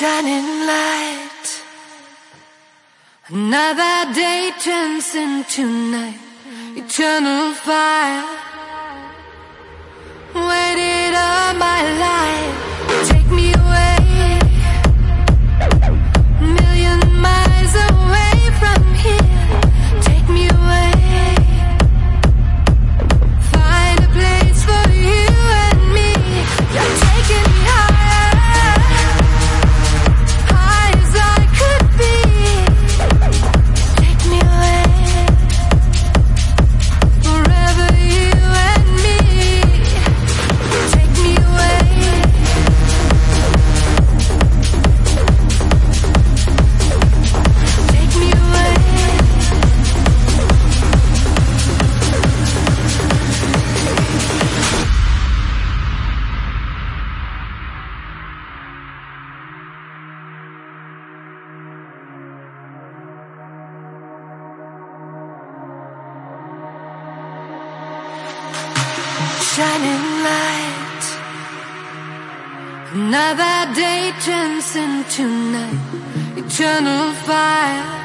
shining light. Another day turns into night. Eternal fire. Waited all my life. Shining light. Another day turns into night. Eternal fire.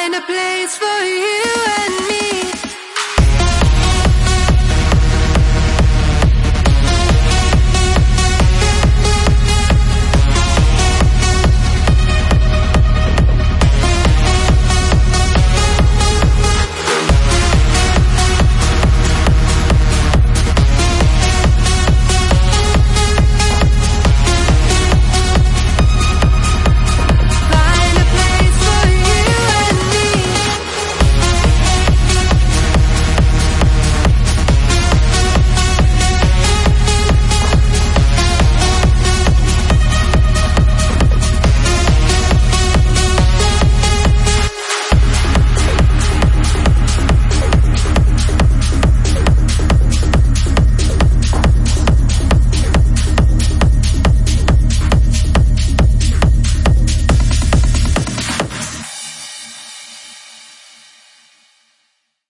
find a place for you and me.